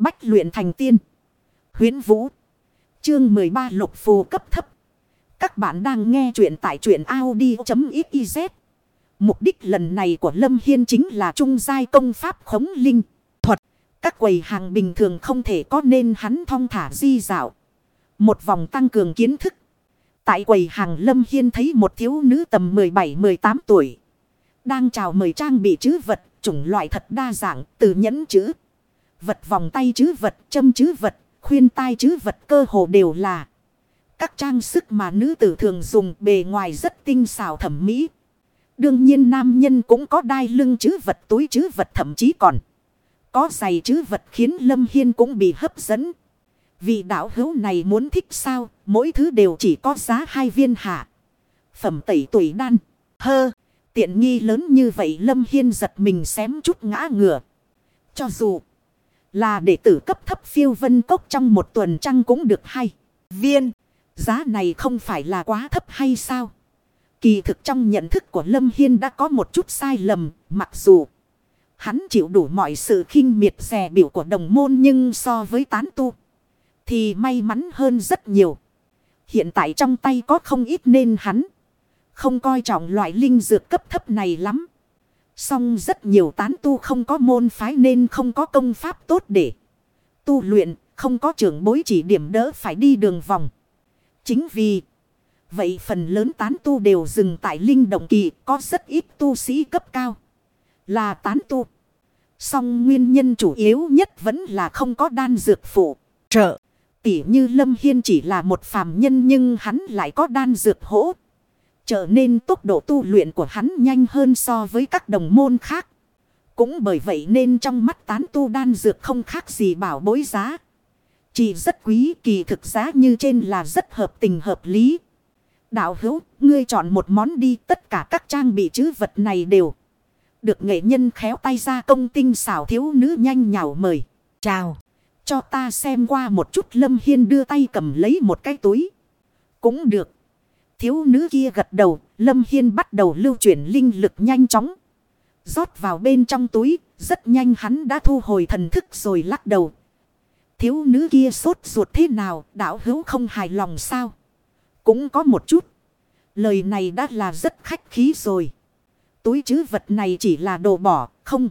Bách luyện thành tiên. Huyến Vũ. Chương 13 lục phù cấp thấp. Các bạn đang nghe truyện tại truyện Audi.xyz. Mục đích lần này của Lâm Hiên chính là trung giai công pháp khống linh. Thuật. Các quầy hàng bình thường không thể có nên hắn thong thả di dạo. Một vòng tăng cường kiến thức. Tại quầy hàng Lâm Hiên thấy một thiếu nữ tầm 17-18 tuổi. Đang chào mời trang bị chữ vật, chủng loại thật đa dạng, từ nhẫn chữ. Vật vòng tay chứ vật, châm chứ vật, khuyên tai chứ vật cơ hồ đều là. Các trang sức mà nữ tử thường dùng bề ngoài rất tinh xảo thẩm mỹ. Đương nhiên nam nhân cũng có đai lưng chứ vật túi chứ vật thậm chí còn. Có giày chứ vật khiến Lâm Hiên cũng bị hấp dẫn. vì đạo hữu này muốn thích sao, mỗi thứ đều chỉ có giá hai viên hạ. Phẩm tẩy tuổi đan, hơ, tiện nghi lớn như vậy Lâm Hiên giật mình xém chút ngã ngửa. Cho dù là đệ tử cấp thấp phiêu vân cốc trong một tuần trăng cũng được hay. Viên, giá này không phải là quá thấp hay sao? Kỳ thực trong nhận thức của Lâm Hiên đã có một chút sai lầm, mặc dù hắn chịu đủ mọi sự khinh miệt rẻ biểu của đồng môn nhưng so với tán tu thì may mắn hơn rất nhiều. Hiện tại trong tay có không ít nên hắn không coi trọng loại linh dược cấp thấp này lắm. Song rất nhiều tán tu không có môn phái nên không có công pháp tốt để tu luyện, không có trưởng bối chỉ điểm đỡ phải đi đường vòng. Chính vì vậy phần lớn tán tu đều dừng tại linh động kỳ có rất ít tu sĩ cấp cao là tán tu. Song nguyên nhân chủ yếu nhất vẫn là không có đan dược phụ trợ. Tỉ như Lâm Hiên chỉ là một phàm nhân nhưng hắn lại có đan dược hỗ. Trở nên tốc độ tu luyện của hắn nhanh hơn so với các đồng môn khác. Cũng bởi vậy nên trong mắt tán tu đan dược không khác gì bảo bối giá. Chỉ rất quý kỳ thực giá như trên là rất hợp tình hợp lý. Đạo hữu, ngươi chọn một món đi tất cả các trang bị chữ vật này đều. Được nghệ nhân khéo tay ra công tinh xảo thiếu nữ nhanh nhào mời. Chào. Cho ta xem qua một chút Lâm Hiên đưa tay cầm lấy một cái túi. Cũng được. Thiếu nữ kia gật đầu. Lâm Hiên bắt đầu lưu chuyển linh lực nhanh chóng. rót vào bên trong túi. Rất nhanh hắn đã thu hồi thần thức rồi lắc đầu. Thiếu nữ kia sốt ruột thế nào. Đạo hữu không hài lòng sao. Cũng có một chút. Lời này đã là rất khách khí rồi. Túi chứ vật này chỉ là đồ bỏ. Không.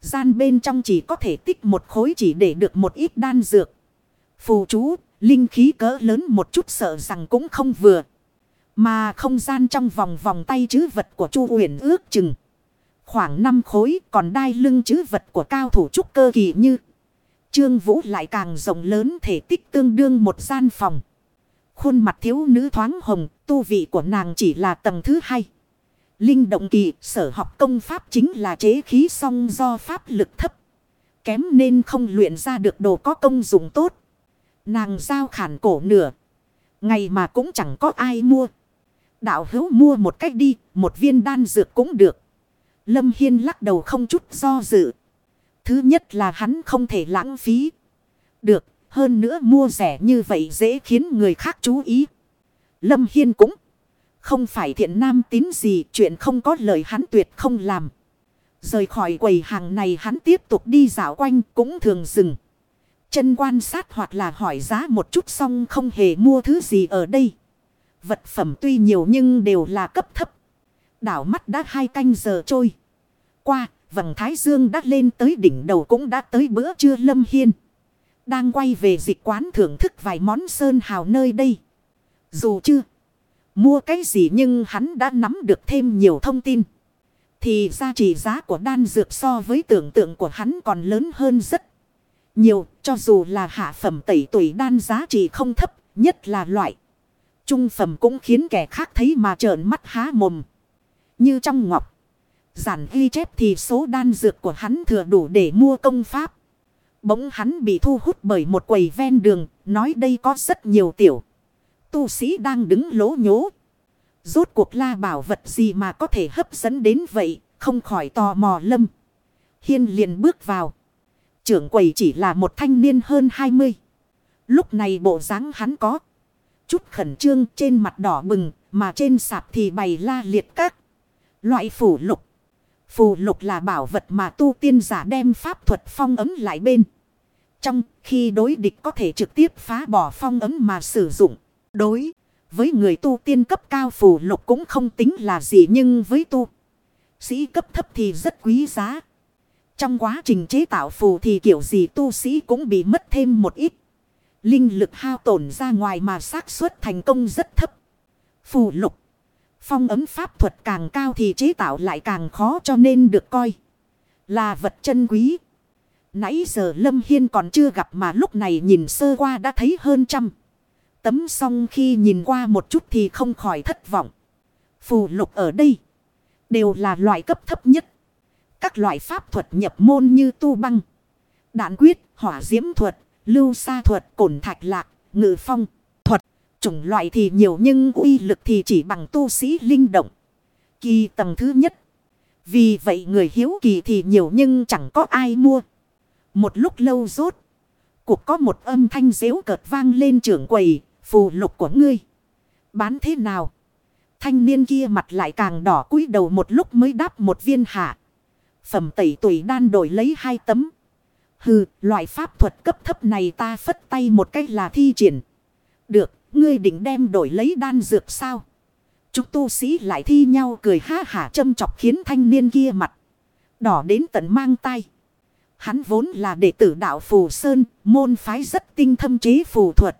Gian bên trong chỉ có thể tích một khối chỉ để được một ít đan dược. Phù chú, linh khí cỡ lớn một chút sợ rằng cũng không vừa. Mà không gian trong vòng vòng tay chứ vật của Chu Uyển ước chừng. Khoảng 5 khối còn đai lưng chứ vật của cao thủ trúc cơ kỳ như. Trương Vũ lại càng rộng lớn thể tích tương đương một gian phòng. Khuôn mặt thiếu nữ thoáng hồng, tu vị của nàng chỉ là tầng thứ hai. Linh động kỳ sở học công pháp chính là chế khí song do pháp lực thấp. Kém nên không luyện ra được đồ có công dụng tốt. Nàng giao khản cổ nửa. Ngày mà cũng chẳng có ai mua. Đạo hữu mua một cách đi, một viên đan dược cũng được. Lâm Hiên lắc đầu không chút do dự. Thứ nhất là hắn không thể lãng phí. Được, hơn nữa mua rẻ như vậy dễ khiến người khác chú ý. Lâm Hiên cũng không phải thiện nam tín gì chuyện không có lời hắn tuyệt không làm. Rời khỏi quầy hàng này hắn tiếp tục đi dạo quanh cũng thường dừng. Chân quan sát hoặc là hỏi giá một chút xong không hề mua thứ gì ở đây. Vật phẩm tuy nhiều nhưng đều là cấp thấp. Đảo mắt đã hai canh giờ trôi. Qua, vầng thái dương đã lên tới đỉnh đầu cũng đã tới bữa trưa lâm hiên. Đang quay về dịch quán thưởng thức vài món sơn hào nơi đây. Dù chưa mua cái gì nhưng hắn đã nắm được thêm nhiều thông tin. Thì ra trị giá của đan dược so với tưởng tượng của hắn còn lớn hơn rất nhiều. Cho dù là hạ phẩm tẩy tuổi đan giá trị không thấp, nhất là loại. Trung phẩm cũng khiến kẻ khác thấy mà trợn mắt há mồm. Như trong ngọc. Giản ghi chép thì số đan dược của hắn thừa đủ để mua công pháp. Bỗng hắn bị thu hút bởi một quầy ven đường, nói đây có rất nhiều tiểu. Tu sĩ đang đứng lố nhố. Rốt cuộc la bảo vật gì mà có thể hấp dẫn đến vậy, không khỏi tò mò lâm. Hiên liền bước vào. Trưởng quầy chỉ là một thanh niên hơn 20. Lúc này bộ dáng hắn có. Chút khẩn trương trên mặt đỏ bừng, mà trên sạp thì bày la liệt các. Loại phủ lục. Phù lục là bảo vật mà tu tiên giả đem pháp thuật phong ấm lại bên. Trong khi đối địch có thể trực tiếp phá bỏ phong ấm mà sử dụng. Đối với người tu tiên cấp cao phù lục cũng không tính là gì nhưng với tu sĩ cấp thấp thì rất quý giá. Trong quá trình chế tạo phù thì kiểu gì tu sĩ cũng bị mất thêm một ít. Linh lực hao tổn ra ngoài mà xác suất thành công rất thấp. Phù lục. Phong ấm pháp thuật càng cao thì chế tạo lại càng khó cho nên được coi là vật chân quý. Nãy giờ Lâm Hiên còn chưa gặp mà lúc này nhìn sơ qua đã thấy hơn trăm. Tấm xong khi nhìn qua một chút thì không khỏi thất vọng. Phù lục ở đây đều là loại cấp thấp nhất. Các loại pháp thuật nhập môn như tu băng, đạn quyết, hỏa diễm thuật, lưu sa thuật, cổn thạch lạc, ngự phong, thuật. Chủng loại thì nhiều nhưng uy lực thì chỉ bằng tu sĩ linh động. Kỳ tầng thứ nhất. Vì vậy người hiếu kỳ thì nhiều nhưng chẳng có ai mua. Một lúc lâu rốt. Cuộc có một âm thanh dễu cợt vang lên trưởng quầy, phù lục của ngươi. Bán thế nào? Thanh niên kia mặt lại càng đỏ cúi đầu một lúc mới đáp một viên hạ. Phẩm tẩy tuổi đan đổi lấy hai tấm. Hừ, loại pháp thuật cấp thấp này ta phất tay một cách là thi triển. Được, ngươi định đem đổi lấy đan dược sao? Chúng tu sĩ lại thi nhau cười ha hả châm chọc khiến thanh niên kia mặt. Đỏ đến tận mang tay. Hắn vốn là đệ tử đạo Phù Sơn, môn phái rất tinh thâm chế phù thuật.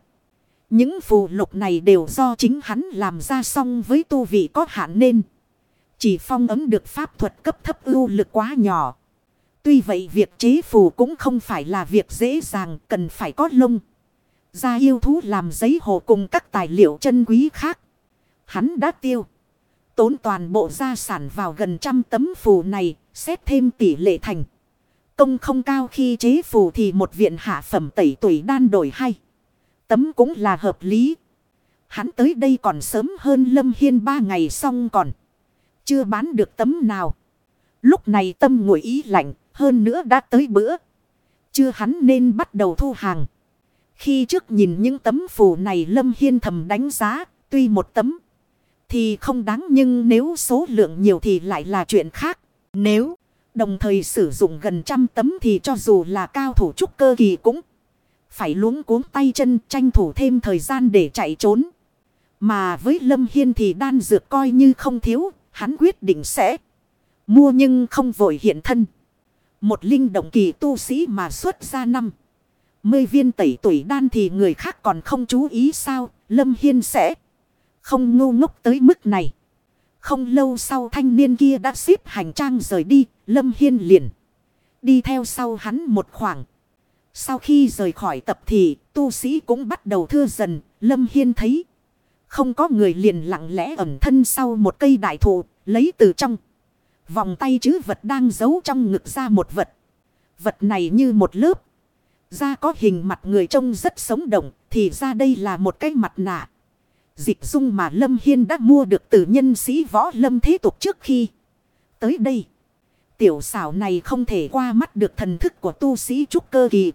Những phù lục này đều do chính hắn làm ra xong với tu vị có hạn nên. Chỉ phong ấm được pháp thuật cấp thấp ưu lực quá nhỏ. Tuy vậy việc chế phù cũng không phải là việc dễ dàng cần phải có lông. gia yêu thú làm giấy hồ cùng các tài liệu chân quý khác. Hắn đã tiêu. Tốn toàn bộ gia sản vào gần trăm tấm phù này, xét thêm tỷ lệ thành. Công không cao khi chế phù thì một viện hạ phẩm tẩy tuổi đan đổi hay. Tấm cũng là hợp lý. Hắn tới đây còn sớm hơn Lâm Hiên ba ngày xong còn. Chưa bán được tấm nào. Lúc này tâm ngồi ý lạnh, hơn nữa đã tới bữa. Chưa hắn nên bắt đầu thu hàng. Khi trước nhìn những tấm phù này Lâm Hiên thầm đánh giá, tuy một tấm thì không đáng nhưng nếu số lượng nhiều thì lại là chuyện khác. Nếu đồng thời sử dụng gần trăm tấm thì cho dù là cao thủ trúc cơ kỳ cũng phải luống cuống tay chân tranh thủ thêm thời gian để chạy trốn. Mà với Lâm Hiên thì đan dược coi như không thiếu, hắn quyết định sẽ mua nhưng không vội hiện thân. Một linh động kỳ tu sĩ mà xuất ra năm. Mươi viên tẩy tuổi đan thì người khác còn không chú ý sao, Lâm Hiên sẽ không ngu ngốc tới mức này. Không lâu sau thanh niên kia đã xếp hành trang rời đi, Lâm Hiên liền. Đi theo sau hắn một khoảng. Sau khi rời khỏi tập thì tu sĩ cũng bắt đầu thưa dần, Lâm Hiên thấy. Không có người liền lặng lẽ ẩn thân sau một cây đại thụ, lấy từ trong. Vòng tay chứ vật đang giấu trong ngực ra một vật. Vật này như một lớp. Da có hình mặt người trông rất sống động, thì ra đây là một cái mặt nạ. Dịch dung mà Lâm Hiên đã mua được từ nhân sĩ võ Lâm thế tục trước khi tới đây. Tiểu xảo này không thể qua mắt được thần thức của tu sĩ trúc cơ kỳ.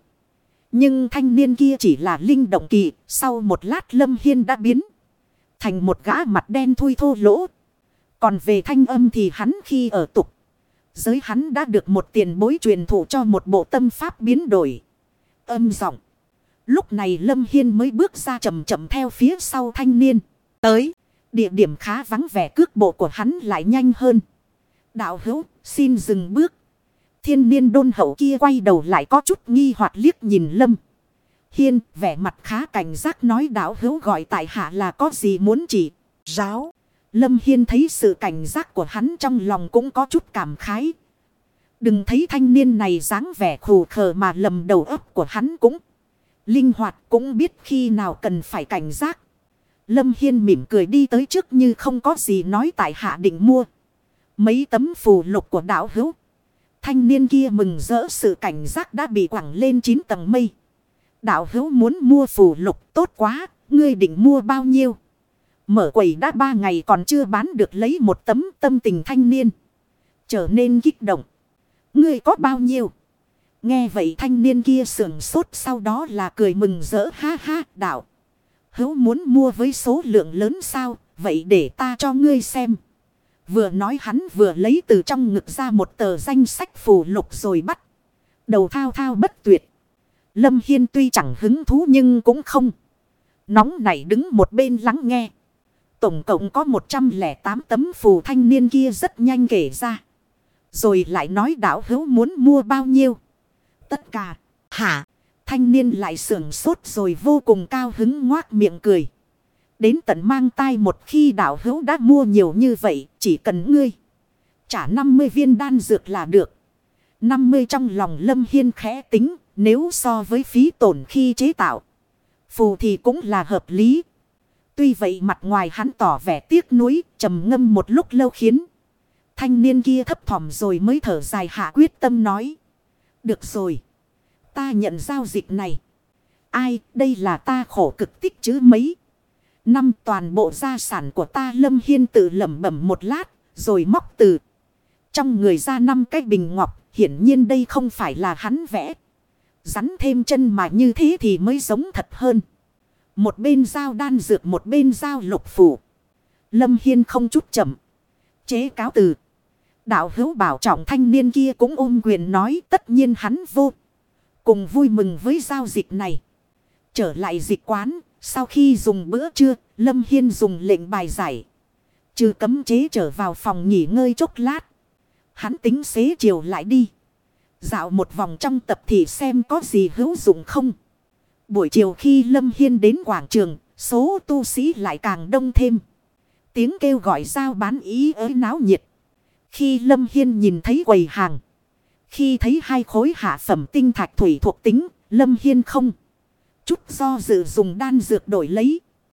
Nhưng thanh niên kia chỉ là linh động kỳ, sau một lát Lâm Hiên đã biến thành một gã mặt đen thui thô lỗ. Còn về thanh âm thì hắn khi ở tục. Giới hắn đã được một tiền bối truyền thụ cho một bộ tâm pháp biến đổi. Âm giọng. Lúc này Lâm Hiên mới bước ra chậm chậm theo phía sau thanh niên. Tới. Địa điểm khá vắng vẻ cước bộ của hắn lại nhanh hơn. Đạo hữu, xin dừng bước. Thiên niên đôn hậu kia quay đầu lại có chút nghi hoặc liếc nhìn Lâm. Hiên, vẻ mặt khá cảnh giác nói đạo hữu gọi tại hạ là có gì muốn chỉ. Ráo. Lâm Hiên thấy sự cảnh giác của hắn trong lòng cũng có chút cảm khái. Đừng thấy thanh niên này dáng vẻ khù khờ mà lầm đầu óc của hắn cũng. Linh hoạt cũng biết khi nào cần phải cảnh giác. Lâm Hiên mỉm cười đi tới trước như không có gì nói tại hạ định mua. Mấy tấm phù lục của đạo hữu. Thanh niên kia mừng rỡ sự cảnh giác đã bị quẳng lên 9 tầng mây. Đạo hữu muốn mua phù lục tốt quá, ngươi định mua bao nhiêu? Mở quầy đã ba ngày còn chưa bán được lấy một tấm tâm tình thanh niên. Trở nên kích động. Ngươi có bao nhiêu? Nghe vậy thanh niên kia sưởng sốt sau đó là cười mừng rỡ ha ha đạo. Hữu muốn mua với số lượng lớn sao, vậy để ta cho ngươi xem. Vừa nói hắn vừa lấy từ trong ngực ra một tờ danh sách phù lục rồi bắt. Đầu thao thao bất tuyệt. Lâm Hiên tuy chẳng hứng thú nhưng cũng không. Nóng nảy đứng một bên lắng nghe. Tổng cộng có 108 tấm phù thanh niên kia rất nhanh kể ra. Rồi lại nói đảo hữu muốn mua bao nhiêu. Tất cả. Hả? Thanh niên lại sưởng sốt rồi vô cùng cao hứng ngoác miệng cười. Đến tận mang tay một khi đảo hữu đã mua nhiều như vậy chỉ cần ngươi. Trả 50 viên đan dược là được. 50 trong lòng lâm hiên khẽ tính nếu so với phí tổn khi chế tạo. Phù thì cũng là hợp lý. Tuy vậy mặt ngoài hắn tỏ vẻ tiếc nuối, trầm ngâm một lúc lâu khiến. Thanh niên kia thấp thỏm rồi mới thở dài hạ quyết tâm nói. Được rồi. Ta nhận giao dịch này. Ai, đây là ta khổ cực tích chứ mấy. Năm toàn bộ gia sản của ta lâm hiên tự lẩm bẩm một lát, rồi móc từ. Trong người ra năm cái bình ngọc, hiển nhiên đây không phải là hắn vẽ. Rắn thêm chân mà như thế thì mới giống thật hơn. Một bên dao đan dược một bên dao lục phủ. Lâm Hiên không chút chậm. Chế cáo từ. Đạo hữu bảo trọng thanh niên kia cũng ôm quyền nói tất nhiên hắn vô. Cùng vui mừng với giao dịch này. Trở lại dịch quán. Sau khi dùng bữa trưa, Lâm Hiên dùng lệnh bài giải. Trừ cấm chế trở vào phòng nghỉ ngơi chốc lát. Hắn tính xế chiều lại đi. Dạo một vòng trong tập thì xem có gì hữu dụng không. Buổi chiều khi Lâm Hiên đến quảng trường, số tu sĩ lại càng đông thêm. Tiếng kêu gọi giao bán ý ới náo nhiệt. Khi Lâm Hiên nhìn thấy quầy hàng. Khi thấy hai khối hạ phẩm tinh thạch thủy thuộc tính, Lâm Hiên không. Chút do dự dùng đan dược đổi lấy.